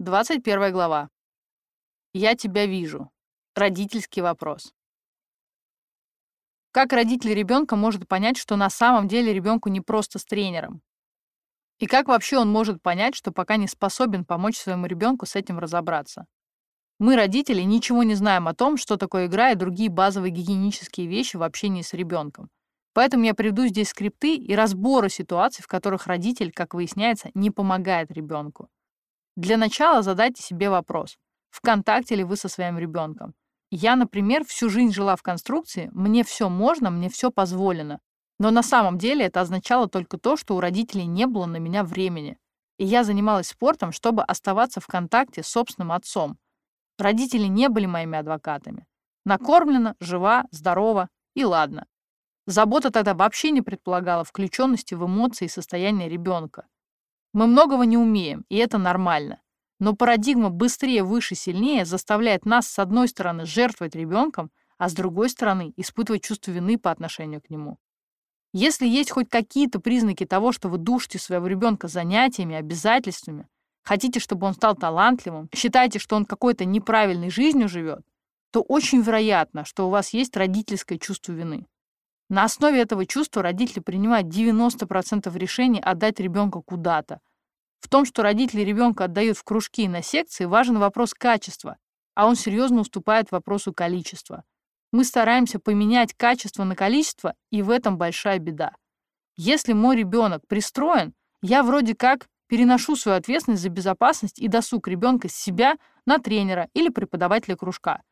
21 глава. Я тебя вижу. Родительский вопрос. Как родитель ребенка может понять, что на самом деле ребенку не просто с тренером? И как вообще он может понять, что пока не способен помочь своему ребенку с этим разобраться? Мы, родители, ничего не знаем о том, что такое игра и другие базовые гигиенические вещи в общении с ребенком. Поэтому я приведу здесь скрипты и разборы ситуаций, в которых родитель, как выясняется, не помогает ребенку. Для начала задайте себе вопрос, в контакте ли вы со своим ребенком. Я, например, всю жизнь жила в конструкции, мне все можно, мне все позволено. Но на самом деле это означало только то, что у родителей не было на меня времени. И я занималась спортом, чтобы оставаться в контакте с собственным отцом. Родители не были моими адвокатами. Накормлена, жива, здорова и ладно. Забота тогда вообще не предполагала включенности в эмоции и состояние ребенка. Мы многого не умеем, и это нормально. Но парадигма «быстрее, выше, сильнее» заставляет нас, с одной стороны, жертвовать ребенком, а с другой стороны, испытывать чувство вины по отношению к нему. Если есть хоть какие-то признаки того, что вы душите своего ребенка занятиями, обязательствами, хотите, чтобы он стал талантливым, считаете, что он какой-то неправильной жизнью живет, то очень вероятно, что у вас есть родительское чувство вины. На основе этого чувства родители принимают 90% решений отдать ребенка куда-то. В том, что родители ребенка отдают в кружки и на секции, важен вопрос качества, а он серьезно уступает вопросу количества. Мы стараемся поменять качество на количество, и в этом большая беда. Если мой ребенок пристроен, я вроде как переношу свою ответственность за безопасность и досуг ребенка с себя на тренера или преподавателя кружка.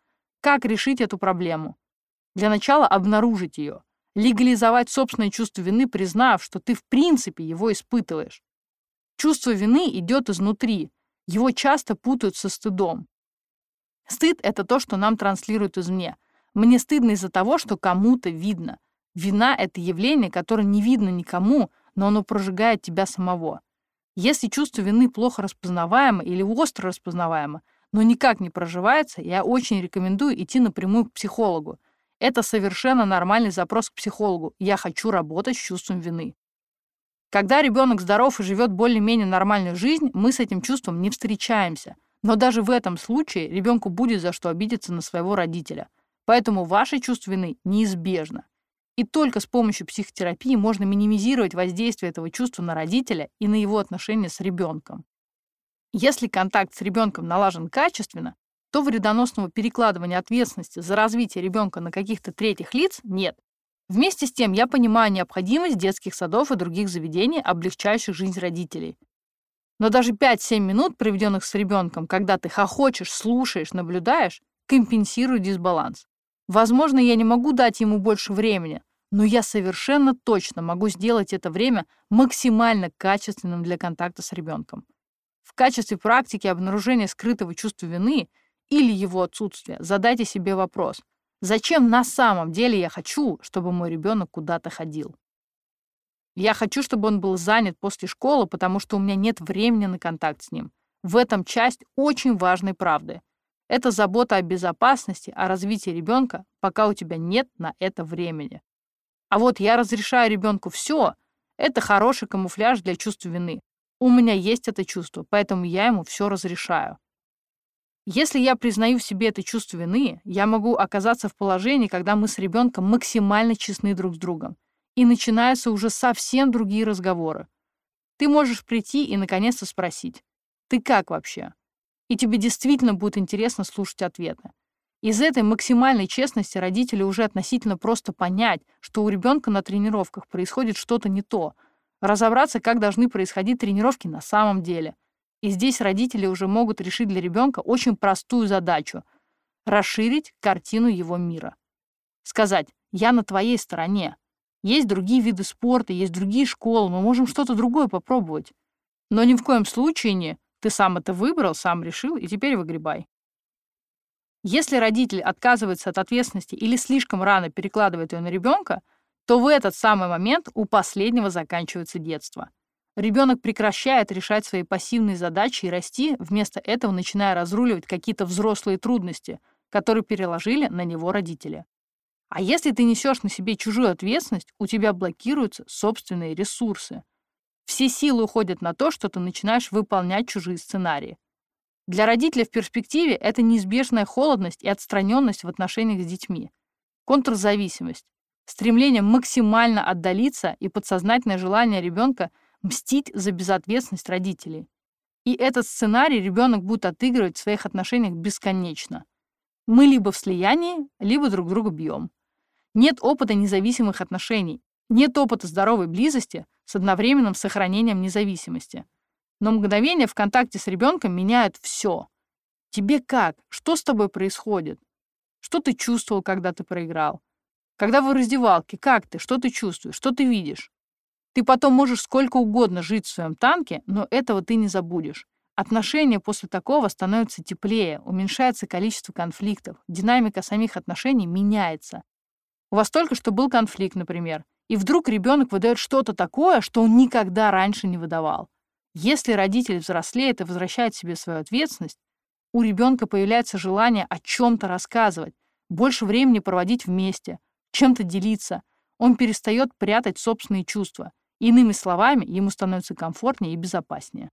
Как решить эту проблему? Для начала обнаружить ее легализовать собственное чувство вины, признав, что ты в принципе его испытываешь. Чувство вины идет изнутри, его часто путают со стыдом. Стыд — это то, что нам транслируют извне. Мне стыдно из-за того, что кому-то видно. Вина — это явление, которое не видно никому, но оно прожигает тебя самого. Если чувство вины плохо распознаваемо или остро распознаваемо, но никак не проживается, я очень рекомендую идти напрямую к психологу. Это совершенно нормальный запрос к психологу. Я хочу работать с чувством вины. Когда ребенок здоров и живет более-менее нормальную жизнь, мы с этим чувством не встречаемся. Но даже в этом случае ребенку будет за что обидеться на своего родителя. Поэтому ваше чувство вины неизбежно. И только с помощью психотерапии можно минимизировать воздействие этого чувства на родителя и на его отношения с ребенком. Если контакт с ребенком налажен качественно, то вредоносного перекладывания ответственности за развитие ребенка на каких-то третьих лиц нет. Вместе с тем я понимаю необходимость детских садов и других заведений, облегчающих жизнь родителей. Но даже 5-7 минут, проведенных с ребенком, когда ты хохочешь, слушаешь, наблюдаешь, компенсируют дисбаланс. Возможно, я не могу дать ему больше времени, но я совершенно точно могу сделать это время максимально качественным для контакта с ребенком. В качестве практики обнаружения скрытого чувства вины или его отсутствие, задайте себе вопрос, зачем на самом деле я хочу, чтобы мой ребенок куда-то ходил? Я хочу, чтобы он был занят после школы, потому что у меня нет времени на контакт с ним. В этом часть очень важной правды. Это забота о безопасности, о развитии ребенка, пока у тебя нет на это времени. А вот я разрешаю ребенку все, это хороший камуфляж для чувства вины. У меня есть это чувство, поэтому я ему все разрешаю. Если я признаю в себе это чувство вины, я могу оказаться в положении, когда мы с ребенком максимально честны друг с другом, и начинаются уже совсем другие разговоры. Ты можешь прийти и наконец-то спросить, ты как вообще? И тебе действительно будет интересно слушать ответы. Из этой максимальной честности родители уже относительно просто понять, что у ребенка на тренировках происходит что-то не то, разобраться, как должны происходить тренировки на самом деле — и здесь родители уже могут решить для ребенка очень простую задачу — расширить картину его мира. Сказать «я на твоей стороне». Есть другие виды спорта, есть другие школы, мы можем что-то другое попробовать. Но ни в коем случае не «ты сам это выбрал, сам решил, и теперь выгребай». Если родитель отказывается от ответственности или слишком рано перекладывает ее на ребенка, то в этот самый момент у последнего заканчивается детство. Ребенок прекращает решать свои пассивные задачи и расти, вместо этого начиная разруливать какие-то взрослые трудности, которые переложили на него родители. А если ты несешь на себе чужую ответственность, у тебя блокируются собственные ресурсы. Все силы уходят на то, что ты начинаешь выполнять чужие сценарии. Для родителя в перспективе это неизбежная холодность и отстраненность в отношениях с детьми, контрзависимость, стремление максимально отдалиться и подсознательное желание ребенка мстить за безответственность родителей. И этот сценарий ребенок будет отыгрывать в своих отношениях бесконечно. Мы либо в слиянии, либо друг друга бьем. Нет опыта независимых отношений, нет опыта здоровой близости с одновременным сохранением независимости. Но мгновения в контакте с ребенком меняют все. Тебе как? Что с тобой происходит? Что ты чувствовал, когда ты проиграл? Когда вы в раздевалке, как ты? Что ты чувствуешь? Что ты видишь? Ты потом можешь сколько угодно жить в своем танке, но этого ты не забудешь. Отношения после такого становятся теплее, уменьшается количество конфликтов, динамика самих отношений меняется. У вас только что был конфликт, например, и вдруг ребенок выдает что-то такое, что он никогда раньше не выдавал. Если родитель взрослеет и возвращает себе свою ответственность, у ребенка появляется желание о чем-то рассказывать, больше времени проводить вместе, чем-то делиться. Он перестает прятать собственные чувства. Иными словами, ему становится комфортнее и безопаснее.